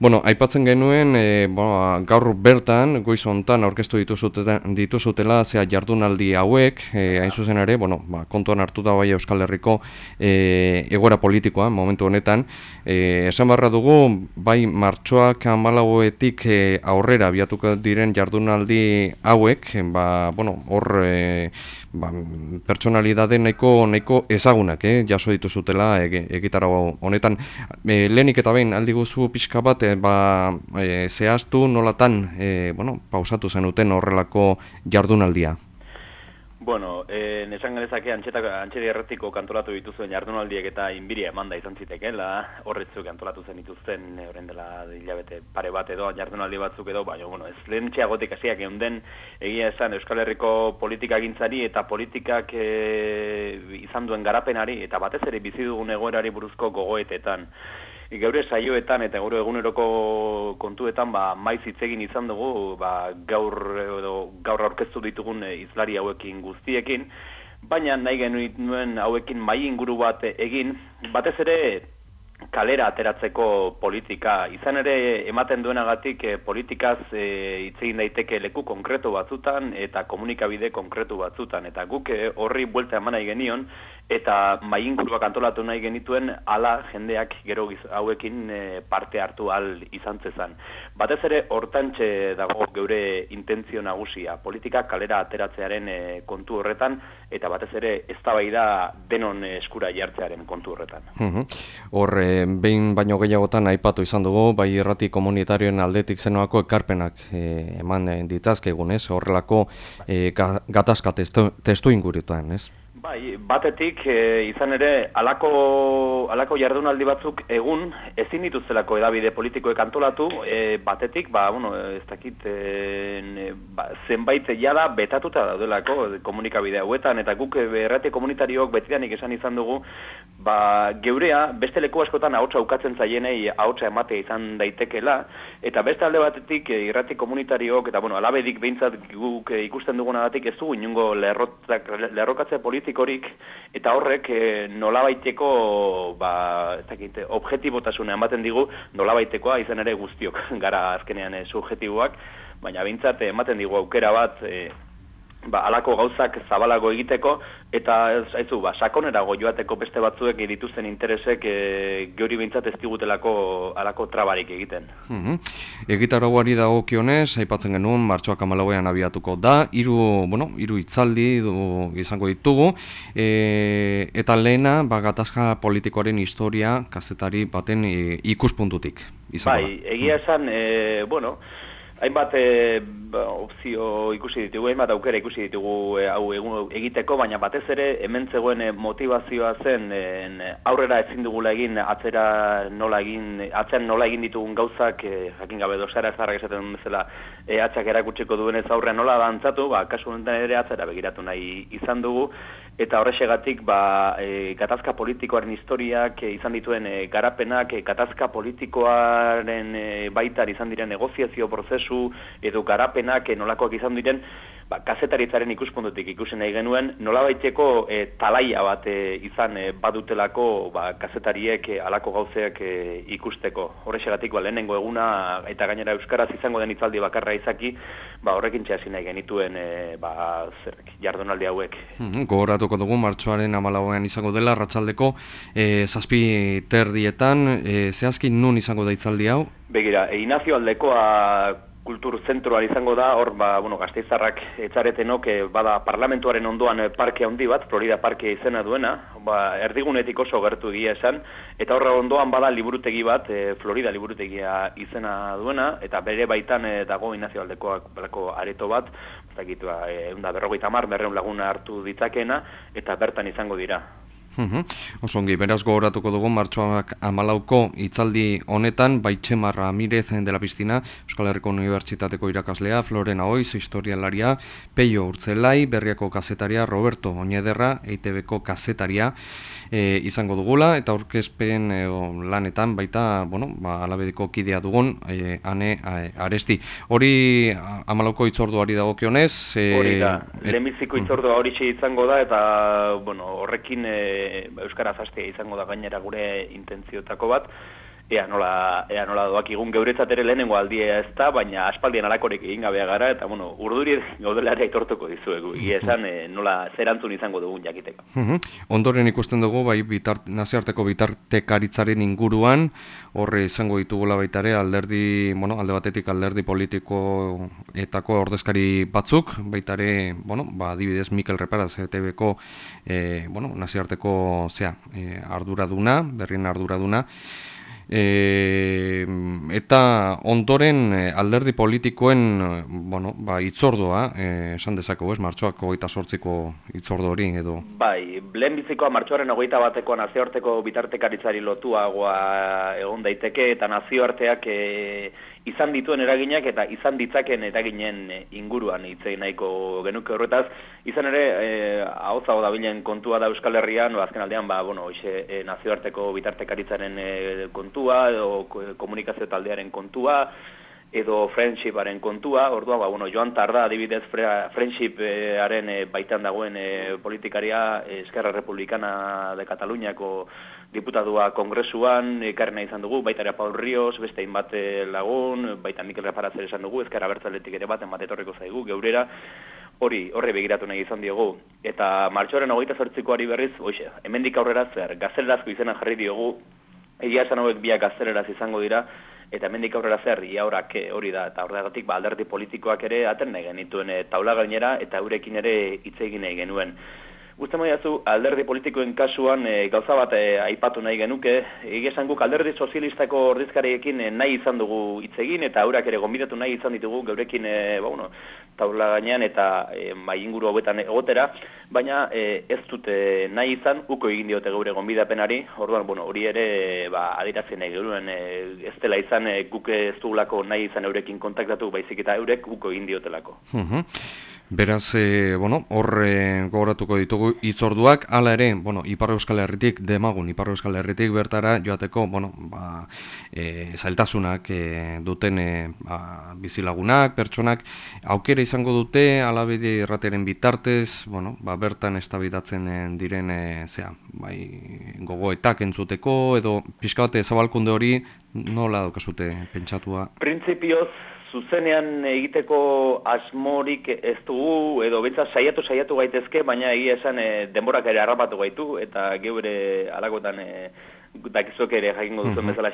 Bueno, aipatzen genuen, e, bueno, gaur bertan, goiz hontan aurkeztu dituzutela, zea jardunaldi hauek, e, hain zuzen ere, bueno, ba, kontuan hartu da bai Euskal Herriko e, egoera politikoa, momentu honetan. E, esan barra dugu, bai martxoak amalauetik e, aurrera biatuko diren jardunaldi hauek, ba, bueno, hor... E, ba, pertsonalidade nahiko nahiko ezagunak, eh, jaso dituzutela egitara honetan. E, lehenik eta behin aldi guzu pixka bat, e, ba, e, zehaztu nolatan, e, bueno, pausatu zenuten horrelako jardunaldia. Bueno, eh, nesan ganezake antxeri erretiko kantolatu dituzuen jardunaldiek eta inbiria eman da izan zitekela, horretzuk kantolatu zen dituzten, eh, horren dela hilabete pare bat edo, jardunaldi batzuk edo, baina, bueno, ez lehen txeagotik hasiak egon den, egia esan Euskal Herriko politika gintzari eta politikak e, izan duen garapenari, eta batez ere bizi dugun egoerari buruzko gogoetetan geure saioetan eta gaur eguneroko kontuetan ba maiz hitzegin izan dugu ba, gaur edo gaur aurkeztu ditugun e, izlari hauekin guztiekin. Baina nahi genuen hauekin mai inguru bat egin. Batez ere kalera ateratzeko politika. Izan ere ematen duenagatik e, politikaz e, hitz daiteke leku konkretu batzutan eta komunikabide konkretu batzutan. Eta guk e, horri buelta eman nahi genion eta mainguruak antolatu nahi genituen ala jendeak gero hauekin e, parte hartu al izan zezan. Batez ere hortantxe dago geure intentzio nagusia, politika kalera ateratzearen e, kontu horretan eta batez ere eztabaida denon eskura jartzearen kontu horretan. Horre behin baino gehiagotan aipatu izan dugu, bai errati komunitarioen aldetik zenoako ekarpenak e, eman ditzazkegun, ez? Horrelako e, gatazka testu, testu ingurituan, ez? Bai, batetik e, izan ere alako, alako jardunaldi batzuk egun ezin dituztelako edabide politikoek antolatu, e, batetik, ba, bueno, ez dakit, e, ba, zenbait jada betatuta daudelako komunikabide hauetan, eta guk errate komunitariok betidanik esan izan dugu, ba, geurea beste leku askotan ahotsa ukatzen zaienei ahotsa ematea izan daitekela, eta beste alde batetik irrati komunitariok, eta bueno, alabedik behintzat guk ikusten dugunagatik ez dugu inungo lerrokatze politik politikorik eta horrek e, nolabaiteko ba ez dakit objektibotasuna ematen digu nolabaitekoa izan ere guztiok gara azkenean e, subjektiboak baina beintzat ematen digu aukera bat e, ba, alako gauzak zabalago egiteko, eta ez haizu, ba, sakonerago joateko beste batzuek dituzten interesek e, geuri bintzat ez digutelako alako trabarik egiten. Mm -hmm. Egitaragoari dago kionez, aipatzen genuen, martxoak amalauean abiatuko da, hiru bueno, iru itzaldi du, izango ditugu, e, eta lehena, ba, gatazka politikoaren historia, kazetari baten e, ikuspuntutik. Bai, egia esan, e, bueno, hainbat e, opzio ikusi ditugu, hainbat aukera ikusi ditugu e, hau egiteko, baina batez ere hemen zegoen eh, motivazioa zen aurrera ezin dugula egin atzera nola egin atzean nola egin ditugun gauzak e, jakin gabe dosara ezarrak esaten bezala e, atzak erakutsiko duenez aurrean nola dantzatu, ba, kasu honetan ere atzera begiratu nahi izan dugu eta horrexegatik ba, e, gatazka politikoaren historiak e, izan dituen e, garapenak, e, gatazka politikoaren e, baitar izan diren negoziazio prozesu edo garapenak e, nolakoak izan diren ba, kazetaritzaren ikuspuntutik ikusi nahi genuen, nola baiteko e, talaia bat e, izan e, badutelako ba, kazetariek e, alako gauzeak e, ikusteko. Horrexegatik ba, lehenengo eguna eta gainera Euskaraz izango den itzaldi bakarra izaki, ba, horrekin txasi nahi genituen e, ba, zerrek, jardunaldi hauek. Mm Gogoratuko dugu, martxoaren amalauean izango dela, ratxaldeko e, zazpi terdietan, e, zehazkin nun izango da itzaldi hau? Begira, Inazio aldekoa kultur zentroa izango da, hor, ba, bueno, gazteizarrak etxaretenok, e, bada parlamentuaren ondoan e, parke handi bat, Florida parke izena duena, ba, erdigunetik oso gertu egia esan, eta horra ondoan bada liburutegi bat, e, Florida liburutegia izena duena, eta bere baitan e, dago inazio aldekoak areto bat, eta ba, e, berrogeita mar, berreun laguna hartu ditzakena, eta bertan izango dira. Uhum. Osongi, beraz gogoratuko dugu martxoak amalauko itzaldi honetan, Baitxemar Ramirez dela piztina, Euskal Herriko Unibertsitateko irakaslea, Florena Oiz, historialaria, Peio Urtzelai, Berriako kazetaria, Roberto Oñederra, EITBko kazetaria, e, izango dugula, eta aurkezpen e, lanetan baita, bueno, ba, alabediko kidea dugun, e, ane aresti. Hori amalauko itzorduari dago kionez? E, hori da, lehenbiziko itzordua hori izango da, eta bueno, horrekin... E, Euskara zastea izango da gainera gure intentziotako bat, ea nola, ea nola doak igun geuretzat ere lehenengo aldia ez da, baina aspaldian alakorek egin gabea gara, eta bueno, urduri gaudelari aitortuko dizuegu, egi esan e, nola zerantzun izango dugun jakiteko. Ondoren ikusten dugu, bai, bitart, naziarteko bitartekaritzaren inguruan, horre izango ditugula baitare, alderdi, bueno, alde batetik alderdi politiko etako ordezkari batzuk, baitare, bueno, ba, dibidez Mikel Reparaz, ETV-ko, e, bueno, naziarteko, zea, e, arduraduna, berrien arduraduna, E, eta ondoren eh, alderdi politikoen eh, bueno, ba, itzordua, esan dezako, ez, martxoak ogeita sortziko itzordo hori edo? Bai, lehen bizikoa martxoaren ogeita bateko nazioarteko bitartekaritzari lotuagoa egon daiteke eta nazioarteak e, izan dituen eraginak eta izan ditzaken eraginen eh, inguruan hitzei nahiko genuke horretaz. Izan ere eh ahotza dabilen kontua da Euskal Herrian no azken aldean ba bueno hoize e, nazioarteko bitartekaritzaren e, kontua edo komunikazio taldearen kontua edo friendshiparen kontua. Ordua ba bueno Joan Tarda adibidez friendshiparen e, baitan dagoen e, politikaria Eskerra Republikana de Kataluniako diputatua kongresuan, ekarrena izan dugu, baita ere Paul Rios, beste inbat lagun, baita Mikel Reparatzer esan dugu, ezkara bertzaletik ere bat, enbat etorriko zaigu, geurera, hori, horre begiratu nahi izan diogu. Eta martxoaren hogeita zortziko berriz, oixe, hemendik aurrera zer, gazelerazko izena jarri diogu, egia esan hauek biak gazeleraz izango dira, eta hemendik aurrera zer, iaurak hori da, eta horregatik ba, alderdi politikoak ere aten nahi genituen e, taula gainera, eta eurekin ere hitz egin nahi genuen. Uste maiazu, alderdi politikoen kasuan e, gauza bat e, aipatu nahi genuke, egesan guk alderdi sozialistako ordizkariekin e, nahi izan dugu hitz egin eta aurak ere gonbidatu nahi izan ditugu geurekin e, ba, bueno, taula gainean eta e, bai inguru hobetan egotera, baina e, ez dute nahi izan, uko egin diote geure gonbidapenari, orduan, bueno, hori ere ba, adirazen nahi geuruen e, ez dela izan e, guk ez dugulako nahi izan eurekin kontaktatu, baizik eta eurek uko egin diotelako. Beraz, e, bueno, hor e, gogoratuko ditugu itzorduak, hala ere, bueno, Ipar Euskal Herritik, demagun Ipar Euskal Herritik bertara joateko, bueno, ba, e, zailtasunak e, duten e, ba, bizilagunak, pertsonak, aukera izango dute, alabide errateren bitartez, bueno, ba, bertan estabidatzen diren, e, zea, bai, gogoetak entzuteko, edo pixka bate zabalkunde hori, nola daukazute pentsatua? Printzipioz, zuzenean egiteko asmorik ez dugu, edo betza saiatu saiatu gaitezke, baina egia esan e, denborak ere harrapatu gaitu, eta geure alakotan e, dakizok ere jakingo duzu mm bezala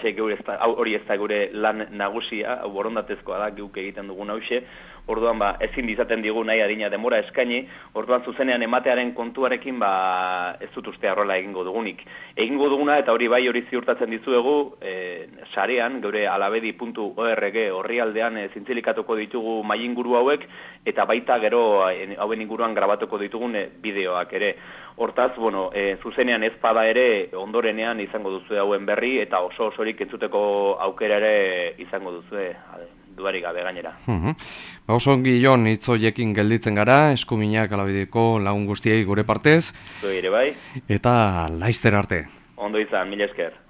hori ez da gure lan nagusia, borondatezkoa da, geuk egiten dugun hause, orduan ba, ezin dizaten digu nahi adina demora eskaini, orduan zuzenean ematearen kontuarekin ba, ez dut uste arrola egingo dugunik. Egingo duguna eta hori bai hori ziurtatzen dizuegu, e, sarean, geure alabedi.org horri aldean e, zintzilikatuko ditugu mainguru hauek, eta baita gero e, hauen inguruan grabatuko ditugun e, bideoak ere. Hortaz, bueno, e, zuzenean ez ere ondorenean izango duzu hauen berri eta oso osorik entzuteko aukera ere izango duzu duari gabe gainera. Ba, oso ongi jon itzoiekin gelditzen gara, eskuminak alabideko lagun guztiei gure partez. ere bai. Eta laizter arte. Ondo izan, mila esker.